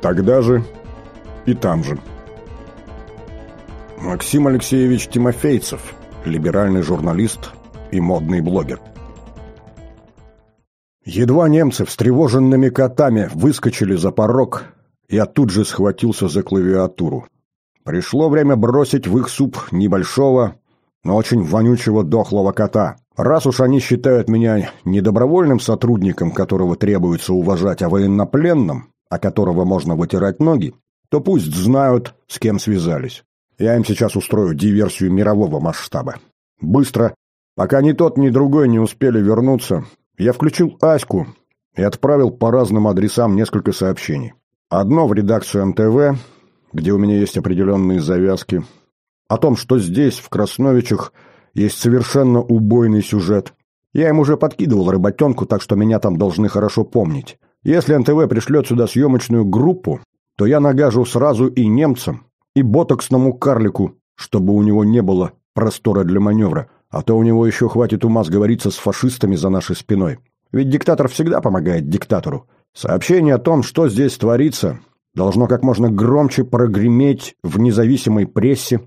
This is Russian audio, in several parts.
Тогда же и там же. Максим Алексеевич Тимофейцев, либеральный журналист и модный блогер. Едва немцы встревоженными котами выскочили за порог, я тут же схватился за клавиатуру. Пришло время бросить в их суп небольшого, но очень вонючего дохлого кота. Раз уж они считают меня не добровольным сотрудником, которого требуется уважать, а военнопленным, о которого можно вытирать ноги, то пусть знают, с кем связались. Я им сейчас устрою диверсию мирового масштаба. Быстро, пока ни тот, ни другой не успели вернуться, я включил Аську и отправил по разным адресам несколько сообщений. Одно в редакцию МТВ, где у меня есть определенные завязки, о том, что здесь, в Красновичах, есть совершенно убойный сюжет. Я им уже подкидывал работенку, так что меня там должны хорошо помнить. Если НТВ пришлет сюда съемочную группу, то я нагажу сразу и немцам, и ботоксному карлику, чтобы у него не было простора для маневра а то у него еще хватит ума сговориться с фашистами за нашей спиной. Ведь диктатор всегда помогает диктатору. Сообщение о том, что здесь творится, должно как можно громче прогреметь в независимой прессе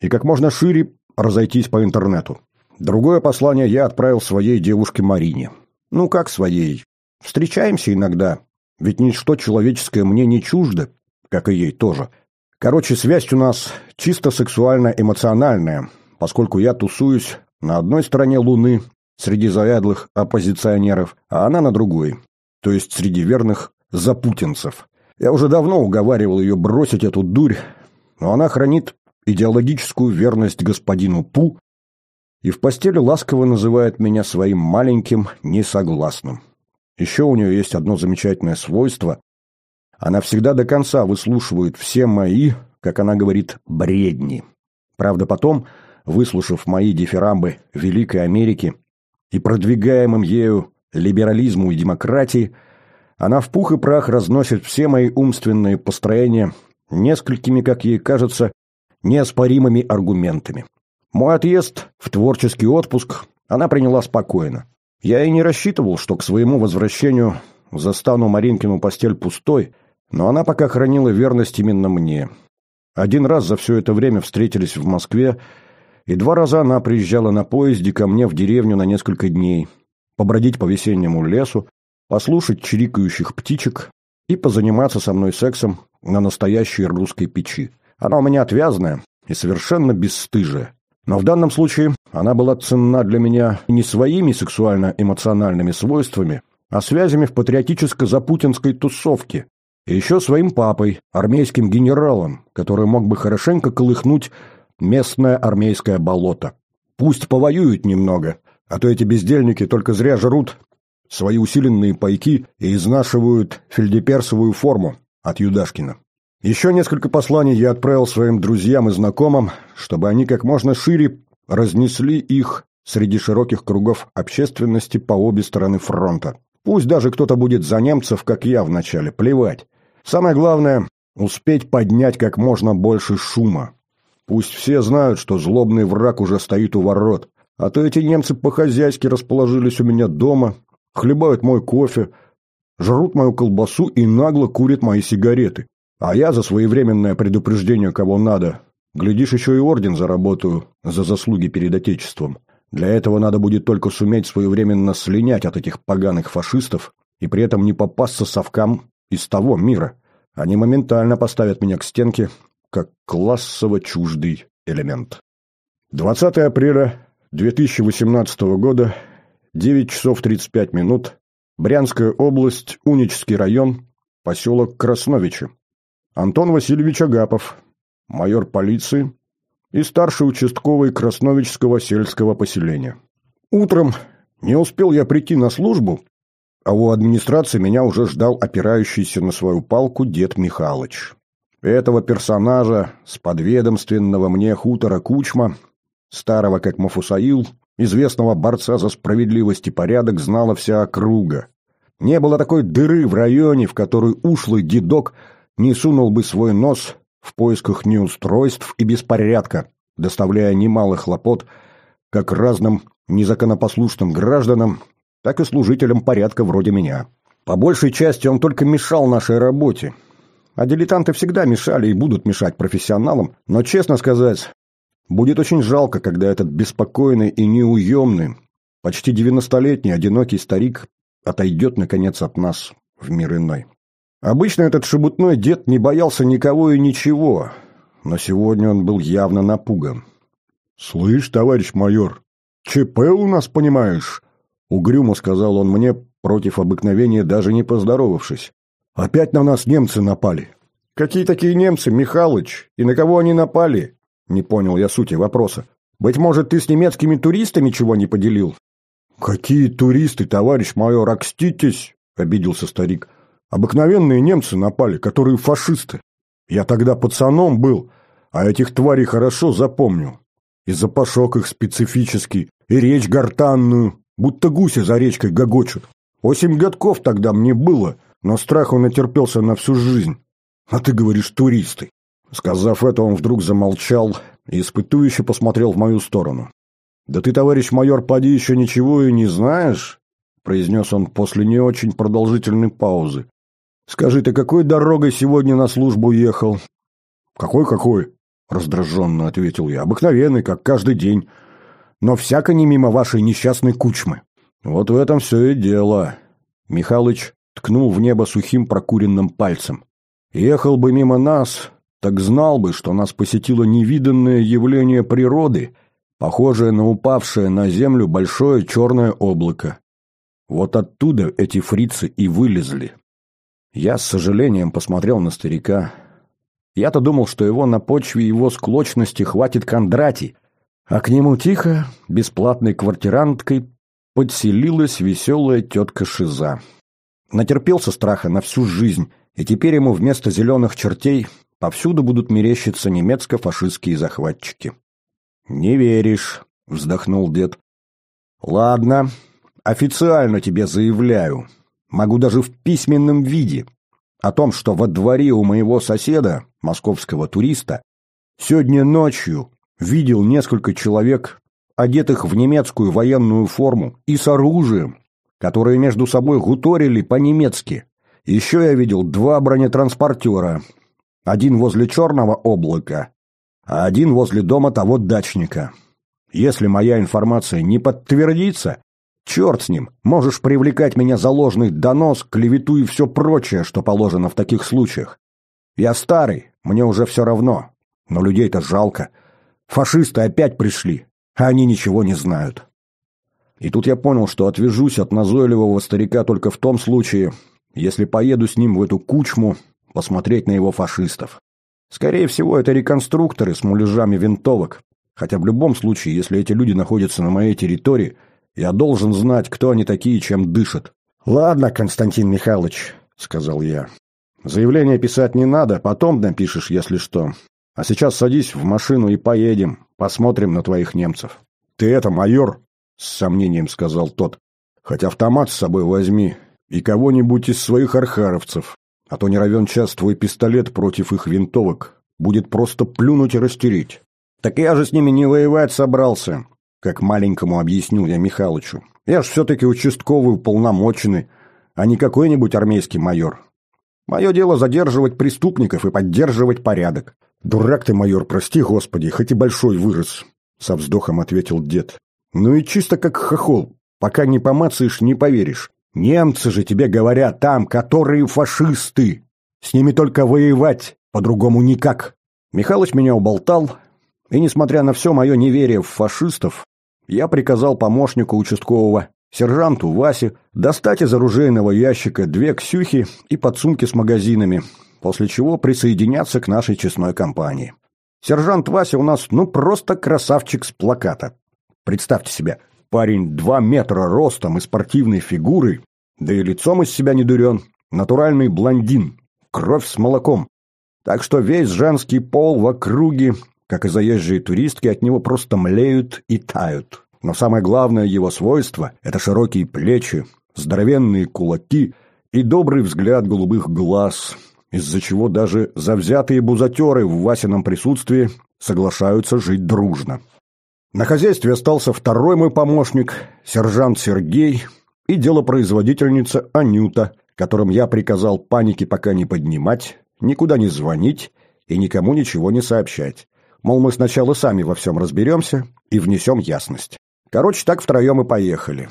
и как можно шире разойтись по интернету. Другое послание я отправил своей девушке Марине. Ну как своей? Встречаемся иногда, ведь ничто человеческое мне не чуждо, как и ей тоже. Короче, связь у нас чисто сексуально-эмоциональная, поскольку я тусуюсь на одной стороне Луны среди заядлых оппозиционеров, а она на другой, то есть среди верных запутинцев. Я уже давно уговаривал ее бросить эту дурь, но она хранит идеологическую верность господину Пу и в постели ласково называет меня своим маленьким несогласным. Еще у нее есть одно замечательное свойство. Она всегда до конца выслушивает все мои, как она говорит, бредни. Правда, потом выслушав мои дифирамбы Великой Америки и продвигаемым ею либерализму и демократии, она в пух и прах разносит все мои умственные построения несколькими, как ей кажется, неоспоримыми аргументами. Мой отъезд в творческий отпуск она приняла спокойно. Я и не рассчитывал, что к своему возвращению застану Маринкину постель пустой, но она пока хранила верность именно мне. Один раз за все это время встретились в Москве, и два раза она приезжала на поезде ко мне в деревню на несколько дней, побродить по весеннему лесу, послушать чирикающих птичек и позаниматься со мной сексом на настоящей русской печи. Она у меня отвязная и совершенно бесстыжая. Но в данном случае она была ценна для меня не своими сексуально-эмоциональными свойствами, а связями в патриотическо-запутинской тусовке, и еще своим папой, армейским генералом, который мог бы хорошенько колыхнуть местное армейское болото. Пусть повоюют немного, а то эти бездельники только зря жрут свои усиленные пайки и изнашивают фельдеперсовую форму от Юдашкина. Еще несколько посланий я отправил своим друзьям и знакомым, чтобы они как можно шире разнесли их среди широких кругов общественности по обе стороны фронта. Пусть даже кто-то будет за немцев, как я вначале, плевать. Самое главное — успеть поднять как можно больше шума. Пусть все знают, что злобный враг уже стоит у ворот, а то эти немцы по-хозяйски расположились у меня дома, хлебают мой кофе, жрут мою колбасу и нагло курят мои сигареты. А я за своевременное предупреждение кого надо. Глядишь, еще и орден заработаю за заслуги перед Отечеством. Для этого надо будет только суметь своевременно слинять от этих поганых фашистов и при этом не попасться совкам из того мира. Они моментально поставят меня к стенке как классово чуждый элемент. 20 апреля 2018 года, 9 часов 35 минут, Брянская область, Унический район, поселок Красновичи. Антон Васильевич Агапов, майор полиции и старший участковый Красновичского сельского поселения. Утром не успел я прийти на службу, а у администрации меня уже ждал опирающийся на свою палку дед Михалыч. Этого персонажа с подведомственного мне хутора Кучма, старого как Мафусаил, известного борца за справедливость и порядок, знала вся округа. Не было такой дыры в районе, в которую ушлый дедок не сунул бы свой нос в поисках неустройств и беспорядка, доставляя немало хлопот как разным незаконопослушным гражданам, так и служителям порядка вроде меня. По большей части он только мешал нашей работе, А дилетанты всегда мешали и будут мешать профессионалам, но, честно сказать, будет очень жалко, когда этот беспокойный и неуемный, почти девяностолетний одинокий старик отойдет, наконец, от нас в мир иной. Обычно этот шебутной дед не боялся никого и ничего, но сегодня он был явно напуган. «Слышь, товарищ майор, ЧП у нас, понимаешь?» Угрюмо сказал он мне, против обыкновения даже не поздоровавшись. «Опять на нас немцы напали». «Какие такие немцы, Михалыч? И на кого они напали?» Не понял я сути вопроса. «Быть может, ты с немецкими туристами чего не поделил?» «Какие туристы, товарищ майор, окститесь!» — обиделся старик. «Обыкновенные немцы напали, которые фашисты. Я тогда пацаном был, а этих тварей хорошо запомнил. И запашок их специфический, и речь гортанную, будто гуси за речкой гогочут. Восемь годков тогда мне было, но страху натерпелся на всю жизнь. А ты говоришь, туристы. Сказав это, он вдруг замолчал и испытующе посмотрел в мою сторону. «Да ты, товарищ майор, поди еще ничего и не знаешь?» произнес он после не очень продолжительной паузы. «Скажи, ты какой дорогой сегодня на службу ехал?» «Какой-какой?» — раздраженно ответил я. «Обыкновенный, как каждый день. Но всяко не мимо вашей несчастной кучмы». «Вот в этом все и дело». Михалыч ткнул в небо сухим прокуренным пальцем. «Ехал бы мимо нас, так знал бы, что нас посетило невиданное явление природы, похожее на упавшее на землю большое черное облако. Вот оттуда эти фрицы и вылезли. Я с сожалением посмотрел на старика. Я-то думал, что его на почве его склочности хватит Кондратий, а к нему тихо, бесплатной квартиранткой, подселилась веселая тетка Шиза. Натерпелся страха на всю жизнь, и теперь ему вместо зеленых чертей Повсюду будут мерещиться немецко-фашистские захватчики. «Не веришь», — вздохнул дед. «Ладно, официально тебе заявляю, могу даже в письменном виде, о том, что во дворе у моего соседа, московского туриста, сегодня ночью видел несколько человек, одетых в немецкую военную форму и с оружием, которые между собой гуторили по-немецки. Еще я видел два бронетранспортера, один возле черного облака, а один возле дома того дачника. Если моя информация не подтвердится, черт с ним, можешь привлекать меня за ложный донос, клевету и все прочее, что положено в таких случаях. Я старый, мне уже все равно, но людей-то жалко. Фашисты опять пришли, а они ничего не знают. И тут я понял, что отвяжусь от назойливого старика только в том случае, если поеду с ним в эту кучму посмотреть на его фашистов. Скорее всего, это реконструкторы с муляжами винтовок, хотя в любом случае, если эти люди находятся на моей территории, я должен знать, кто они такие и чем дышат. «Ладно, Константин Михайлович», — сказал я. «Заявление писать не надо, потом напишешь, если что. А сейчас садись в машину и поедем, посмотрим на твоих немцев». «Ты это, майор?» — с сомнением сказал тот. «Хоть автомат с собой возьми и кого-нибудь из своих архаровцев. А то не равен час твой пистолет против их винтовок будет просто плюнуть и растереть. Так я же с ними не воевать собрался, как маленькому объяснил я Михалычу. Я ж все-таки участковый уполномоченный, а не какой-нибудь армейский майор. Мое дело задерживать преступников и поддерживать порядок. Дурак ты, майор, прости господи, хоть и большой вырос, со вздохом ответил дед. Ну и чисто как хохол, пока не помацаешь, не поверишь. Немцы же тебе говорят там, которые фашисты. С ними только воевать, по-другому никак. Михалыч меня уболтал, и, несмотря на все мое неверие в фашистов, я приказал помощнику участкового, сержанту Васе, достать из оружейного ящика две ксюхи и подсумки с магазинами, после чего присоединяться к нашей честной компании. Сержант Вася у нас ну просто красавчик с плаката. Представьте себе, парень два метра ростом и спортивной фигурой, да и лицом из себя не дурен. Натуральный блондин. Кровь с молоком. Так что весь женский пол в округе, как и заезжие туристки, от него просто млеют и тают. Но самое главное его свойство – это широкие плечи, здоровенные кулаки и добрый взгляд голубых глаз, из-за чего даже завзятые бузатеры в Васином присутствии соглашаются жить дружно. На хозяйстве остался второй мой помощник, сержант Сергей, и делопроизводительница Анюта, которым я приказал паники пока не поднимать никуда не звонить и никому ничего не сообщать. Мол, мы сначала сами во всем разберемся и внесем ясность. Короче, так втроем и поехали.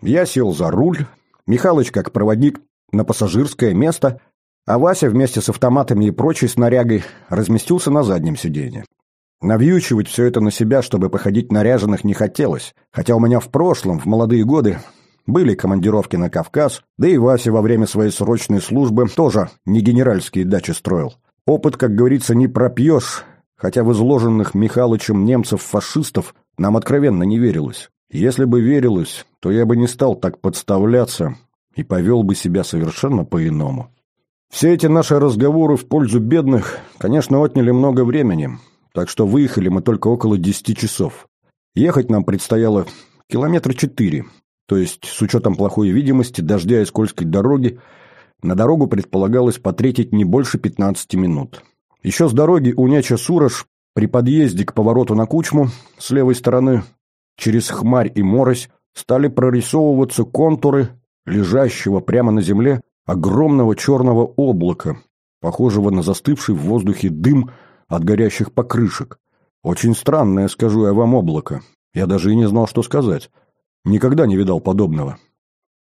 Я сел за руль, Михалыч как проводник на пассажирское место, а Вася вместе с автоматами и прочей снарягой разместился на заднем сиденье. Навьючивать все это на себя, чтобы походить наряженных, не хотелось, хотя у меня в прошлом, в молодые годы, были командировки на Кавказ, да и Вася во время своей срочной службы тоже не генеральские дачи строил. Опыт, как говорится, не пропьешь, хотя в изложенных Михалычем немцев-фашистов нам откровенно не верилось. Если бы верилось, то я бы не стал так подставляться и повел бы себя совершенно по-иному. Все эти наши разговоры в пользу бедных, конечно, отняли много времени, так что выехали мы только около десяти часов. Ехать нам предстояло километра четыре, то есть с учетом плохой видимости, дождя и скользкой дороги, на дорогу предполагалось потратить не больше 15 минут. Еще с дороги у Няча-Сурож при подъезде к повороту на Кучму с левой стороны через хмарь и морось стали прорисовываться контуры лежащего прямо на земле огромного черного облака, похожего на застывший в воздухе дым от горящих покрышек. Очень странное, скажу я вам, облако. Я даже и не знал, что сказать. Никогда не видал подобного.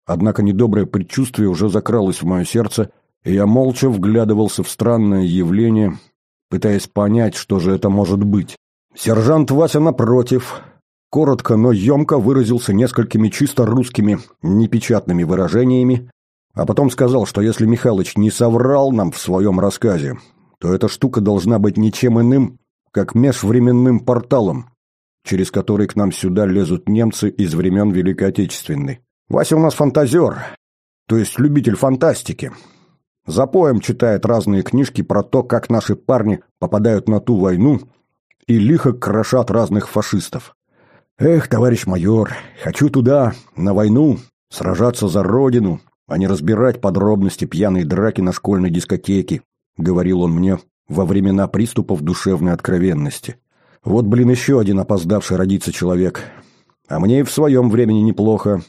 Однако недоброе предчувствие уже закралось в мое сердце, и я молча вглядывался в странное явление, пытаясь понять, что же это может быть. Сержант Вася, напротив, коротко, но емко выразился несколькими чисто русскими непечатными выражениями, а потом сказал, что если Михалыч не соврал нам в своем рассказе, то эта штука должна быть ничем иным, как межвременным порталом, через который к нам сюда лезут немцы из времен Великой Отечественной. Вася у нас фантазер, то есть любитель фантастики. За поем читает разные книжки про то, как наши парни попадают на ту войну и лихо крошат разных фашистов. Эх, товарищ майор, хочу туда, на войну, сражаться за родину, а не разбирать подробности пьяной драки на школьной дискотеке, — говорил он мне во времена приступов душевной откровенности. Вот, блин, еще один опоздавший родиться человек. А мне и в своем времени неплохо.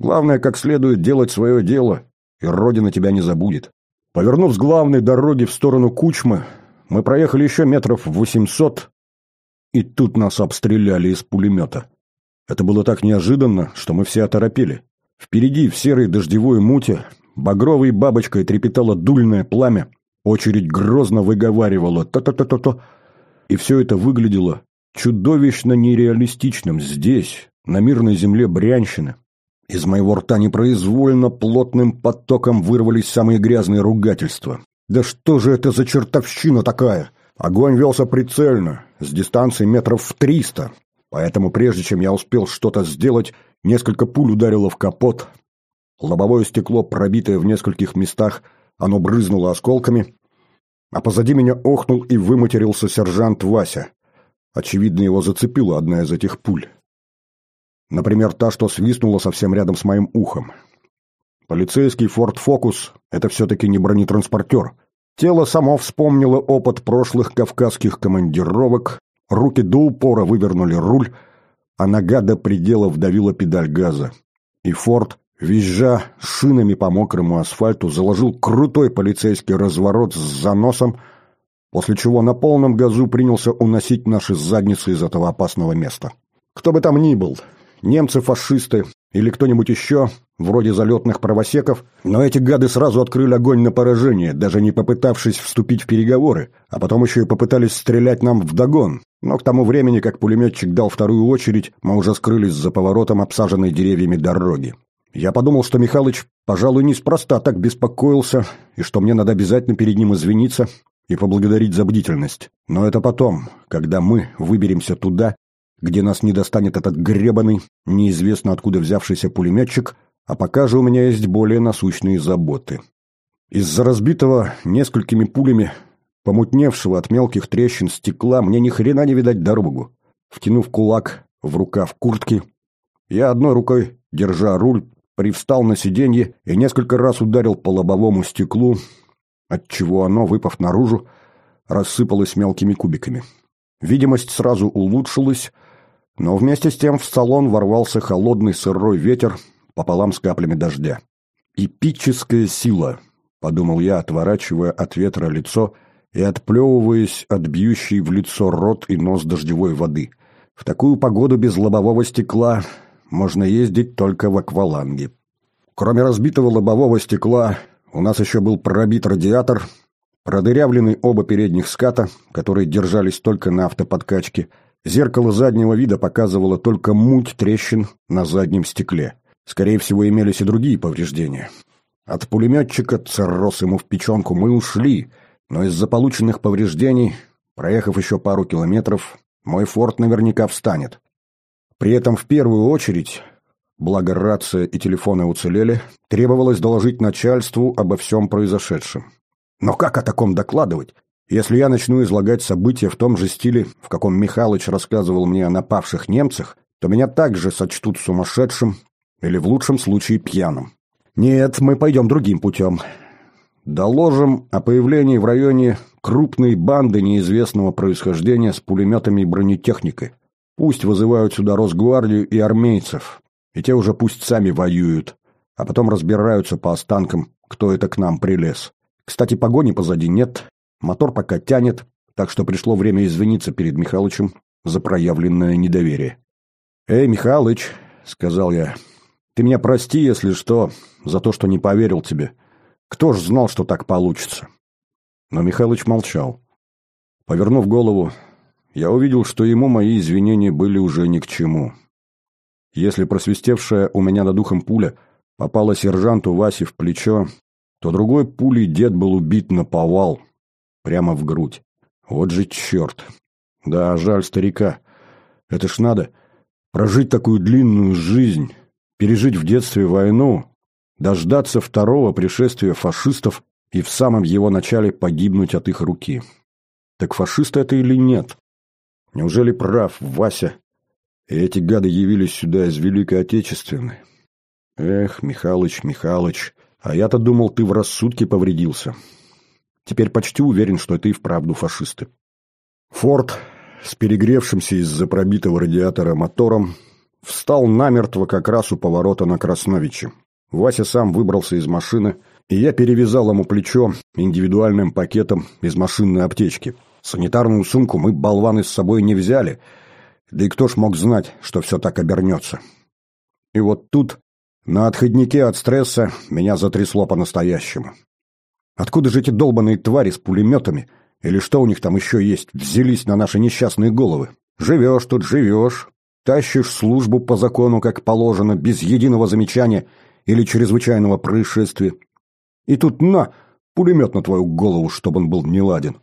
Главное, как следует делать свое дело, и Родина тебя не забудет. Повернув с главной дороги в сторону Кучмы, мы проехали еще метров восемьсот, и тут нас обстреляли из пулемета. Это было так неожиданно, что мы все оторопели. Впереди, в серой дождевой муте, багровой бабочкой трепетало дульное пламя, Очередь грозно выговаривала «то-то-то-то-то», и все это выглядело чудовищно нереалистичным здесь, на мирной земле Брянщины. Из моего рта непроизвольно плотным потоком вырвались самые грязные ругательства. «Да что же это за чертовщина такая?» Огонь велся прицельно, с дистанции метров в триста, поэтому прежде чем я успел что-то сделать, несколько пуль ударило в капот. Лобовое стекло, пробитое в нескольких местах, оно брызнуло осколками, а позади меня охнул и выматерился сержант Вася. Очевидно, его зацепила одна из этих пуль. Например, та, что свистнула совсем рядом с моим ухом. Полицейский «Форд Фокус» — это все-таки не бронетранспортер. Тело само вспомнило опыт прошлых кавказских командировок, руки до упора вывернули руль, а нога до предела вдавила педаль газа. И «Форд» Визжа шинами по мокрому асфальту, заложил крутой полицейский разворот с заносом, после чего на полном газу принялся уносить наши задницы из этого опасного места. Кто бы там ни был, немцы-фашисты или кто-нибудь еще, вроде залетных правосеков, но эти гады сразу открыли огонь на поражение, даже не попытавшись вступить в переговоры, а потом еще и попытались стрелять нам вдогон. Но к тому времени, как пулеметчик дал вторую очередь, мы уже скрылись за поворотом обсаженной деревьями дороги. Я подумал, что Михалыч, пожалуй, неспроста так беспокоился, и что мне надо обязательно перед ним извиниться и поблагодарить за бдительность. Но это потом, когда мы выберемся туда, где нас не достанет этот гребаный, неизвестно откуда взявшийся пулеметчик, а пока же у меня есть более насущные заботы. Из-за разбитого несколькими пулями, помутневшего от мелких трещин стекла, мне ни хрена не видать дорогу. Втянув кулак в рукав куртки, я одной рукой, держа руль, привстал на сиденье и несколько раз ударил по лобовому стеклу, отчего оно, выпав наружу, рассыпалось мелкими кубиками. Видимость сразу улучшилась, но вместе с тем в салон ворвался холодный сырой ветер пополам с каплями дождя. Эпическая сила. подумал я, отворачивая от ветра лицо и отплевываясь от бьющей в лицо рот и нос дождевой воды. В такую погоду без лобового стекла можно ездить только в акваланге. Кроме разбитого лобового стекла, у нас еще был пробит радиатор, продырявлены оба передних ската, которые держались только на автоподкачке. Зеркало заднего вида показывало только муть трещин на заднем стекле. Скорее всего, имелись и другие повреждения. От пулеметчика, царрос ему в печенку, мы ушли, но из-за полученных повреждений, проехав еще пару километров, мой форт наверняка встанет. При этом в первую очередь, благо рация и телефоны уцелели, требовалось доложить начальству обо всем произошедшем. Но как о таком докладывать, если я начну излагать события в том же стиле, в каком Михалыч рассказывал мне о напавших немцах, то меня также сочтут сумасшедшим или в лучшем случае пьяным. Нет, мы пойдем другим путем. Доложим о появлении в районе крупной банды неизвестного происхождения с пулеметами и бронетехникой. Пусть вызывают сюда Росгвардию и армейцев, и те уже пусть сами воюют, а потом разбираются по останкам, кто это к нам прилез. Кстати, погони позади нет, мотор пока тянет, так что пришло время извиниться перед Михалычем за проявленное недоверие. «Эй, Михалыч», — сказал я, — «ты меня прости, если что, за то, что не поверил тебе. Кто ж знал, что так получится?» Но Михалыч молчал. Повернув голову, я увидел, что ему мои извинения были уже ни к чему. Если просвистевшая у меня над ухом пуля попала сержанту Васе в плечо, то другой пулей дед был убит на повал, прямо в грудь. Вот же черт! Да, жаль старика. Это ж надо прожить такую длинную жизнь, пережить в детстве войну, дождаться второго пришествия фашистов и в самом его начале погибнуть от их руки. Так фашисты это или нет? Неужели прав Вася? И эти гады явились сюда из Великой Отечественной? Эх, Михалыч, Михалыч, а я-то думал, ты в рассудке повредился. Теперь почти уверен, что это и вправду фашисты. Форд с перегревшимся из-за пробитого радиатора мотором встал намертво как раз у поворота на Красновичи. Вася сам выбрался из машины – и я перевязал ему плечо индивидуальным пакетом из машинной аптечки. Санитарную сумку мы, болваны, с собой не взяли, да и кто ж мог знать, что все так обернется. И вот тут, на отходнике от стресса, меня затрясло по-настоящему. Откуда же эти долбаные твари с пулеметами, или что у них там еще есть, взялись на наши несчастные головы? Живешь тут, живешь, тащишь службу по закону, как положено, без единого замечания или чрезвычайного происшествия, и тут на, пулемет на твою голову, чтобы он был неладен.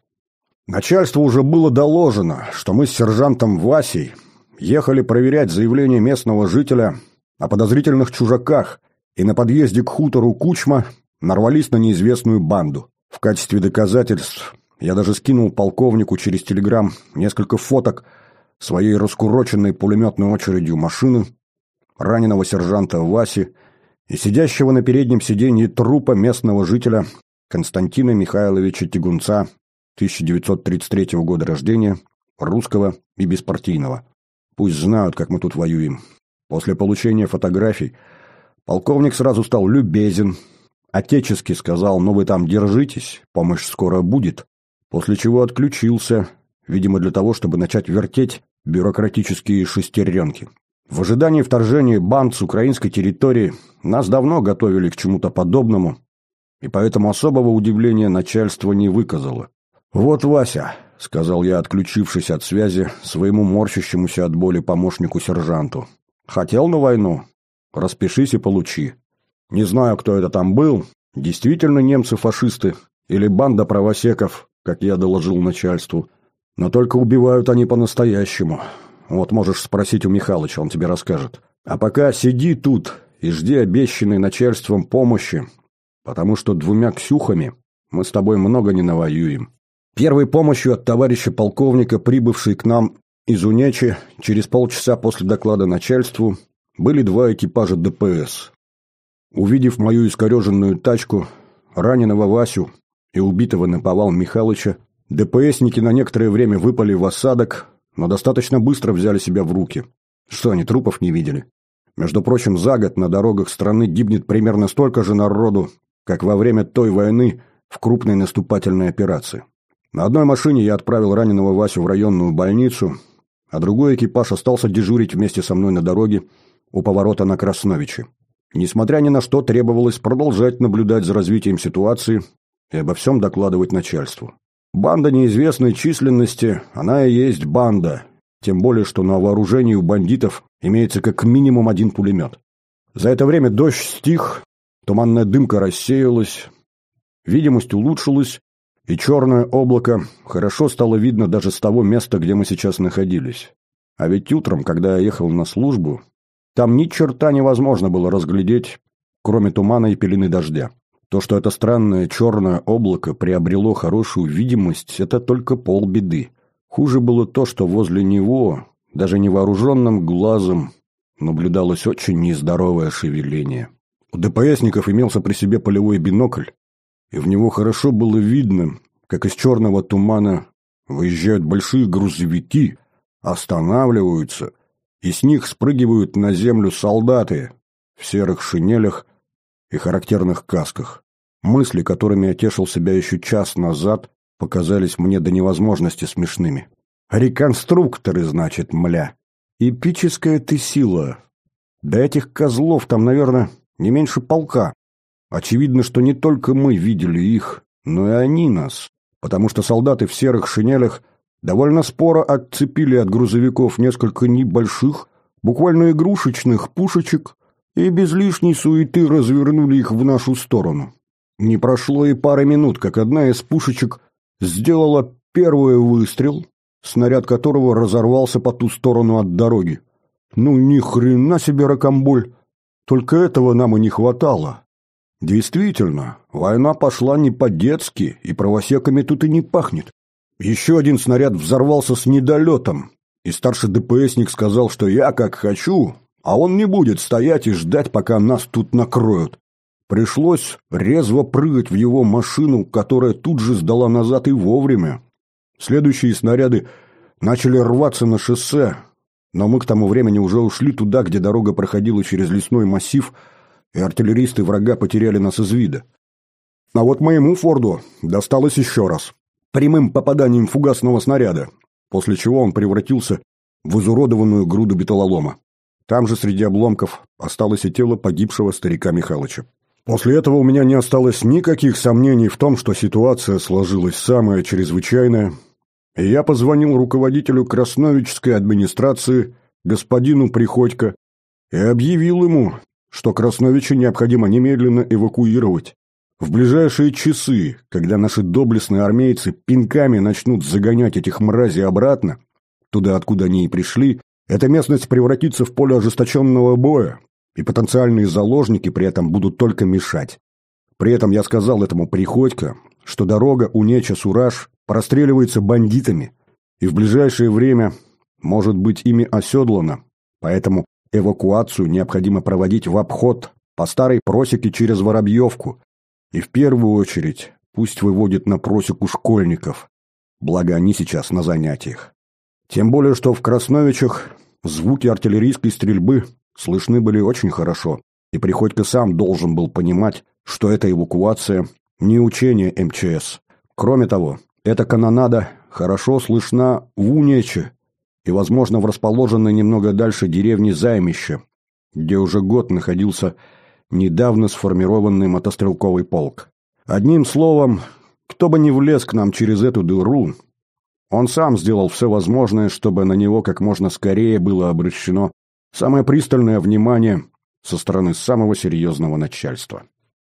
Начальству уже было доложено, что мы с сержантом Васей ехали проверять заявление местного жителя о подозрительных чужаках и на подъезде к хутору Кучма нарвались на неизвестную банду. В качестве доказательств я даже скинул полковнику через телеграм несколько фоток своей раскуроченной пулеметной очередью машины, раненого сержанта Васи и сидящего на переднем сиденье трупа местного жителя Константина Михайловича Тягунца, 1933 года рождения, русского и беспартийного. Пусть знают, как мы тут воюем. После получения фотографий полковник сразу стал любезен, отечески сказал «ну вы там держитесь, помощь скоро будет», после чего отключился, видимо для того, чтобы начать вертеть бюрократические шестеренки. В ожидании вторжения банд с украинской территории нас давно готовили к чему-то подобному, и поэтому особого удивления начальство не выказало. «Вот, Вася», — сказал я, отключившись от связи, своему морщащемуся от боли помощнику-сержанту. «Хотел на войну? Распишись и получи. Не знаю, кто это там был, действительно немцы-фашисты или банда правосеков, как я доложил начальству, но только убивают они по-настоящему». Вот можешь спросить у Михалыча, он тебе расскажет. А пока сиди тут и жди обещанной начальством помощи, потому что двумя Ксюхами мы с тобой много не навоюем. Первой помощью от товарища полковника, прибывшей к нам из Унечи, через полчаса после доклада начальству, были два экипажа ДПС. Увидев мою искореженную тачку, раненого Васю и убитого наповал Михалыча, ДПСники на некоторое время выпали в осадок, но достаточно быстро взяли себя в руки. Что они трупов не видели? Между прочим, за год на дорогах страны гибнет примерно столько же народу, как во время той войны в крупной наступательной операции. На одной машине я отправил раненого Васю в районную больницу, а другой экипаж остался дежурить вместе со мной на дороге у поворота на Красновичи. Несмотря ни на что, требовалось продолжать наблюдать за развитием ситуации и обо всем докладывать начальству. Банда неизвестной численности, она и есть банда, тем более, что на вооружении у бандитов имеется как минимум один пулемет. За это время дождь стих, туманная дымка рассеялась, видимость улучшилась, и черное облако хорошо стало видно даже с того места, где мы сейчас находились. А ведь утром, когда я ехал на службу, там ни черта невозможно было разглядеть, кроме тумана и пелены дождя. То, что это странное черное облако приобрело хорошую видимость, это только полбеды. Хуже было то, что возле него, даже невооруженным глазом, наблюдалось очень нездоровое шевеление. У ДПСников имелся при себе полевой бинокль, и в него хорошо было видно, как из черного тумана выезжают большие грузовики, останавливаются, и с них спрыгивают на землю солдаты в серых шинелях и характерных касках. Мысли, которыми я тешил себя еще час назад, показались мне до невозможности смешными. Реконструкторы, значит, мля. Эпическая ты сила. Да этих козлов там, наверное, не меньше полка. Очевидно, что не только мы видели их, но и они нас, потому что солдаты в серых шинелях довольно споро отцепили от грузовиков несколько небольших, буквально игрушечных пушечек и без лишней суеты развернули их в нашу сторону. Не прошло и пары минут, как одна из пушечек сделала первый выстрел, снаряд которого разорвался по ту сторону от дороги. Ну, ни хрена себе ракомболь! Только этого нам и не хватало. Действительно, война пошла не по-детски, и правосеками тут и не пахнет. Еще один снаряд взорвался с недолетом, и старший ДПСник сказал, что я как хочу, а он не будет стоять и ждать, пока нас тут накроют. Пришлось резво прыгать в его машину, которая тут же сдала назад и вовремя. Следующие снаряды начали рваться на шоссе, но мы к тому времени уже ушли туда, где дорога проходила через лесной массив, и артиллеристы врага потеряли нас из вида. А вот моему Форду досталось еще раз. Прямым попаданием фугасного снаряда, после чего он превратился в изуродованную груду беталолома. Там же среди обломков осталось и тело погибшего старика Михалыча. После этого у меня не осталось никаких сомнений в том, что ситуация сложилась самая чрезвычайная, и я позвонил руководителю Красновической администрации, господину Приходько, и объявил ему, что Красновича необходимо немедленно эвакуировать. В ближайшие часы, когда наши доблестные армейцы пинками начнут загонять этих мразей обратно, туда, откуда они и пришли, эта местность превратится в поле ожесточенного боя, и потенциальные заложники при этом будут только мешать. При этом я сказал этому Приходько, что дорога Унеча-Сураж простреливается бандитами, и в ближайшее время может быть ими оседлана, поэтому эвакуацию необходимо проводить в обход по старой просеке через Воробьевку, и в первую очередь пусть выводит на просеку школьников, благо они сейчас на занятиях. Тем более, что в Красновичах звуки артиллерийской стрельбы слышны были очень хорошо, и Приходько сам должен был понимать, что эта эвакуация не учение МЧС. Кроме того, эта канонада хорошо слышна в Унече и, возможно, в расположенной немного дальше деревне Займище, где уже год находился недавно сформированный мотострелковый полк. Одним словом, кто бы ни влез к нам через эту дыру, он сам сделал все возможное, чтобы на него как можно скорее было обращено самое пристальное внимание со стороны самого серьезного начальства.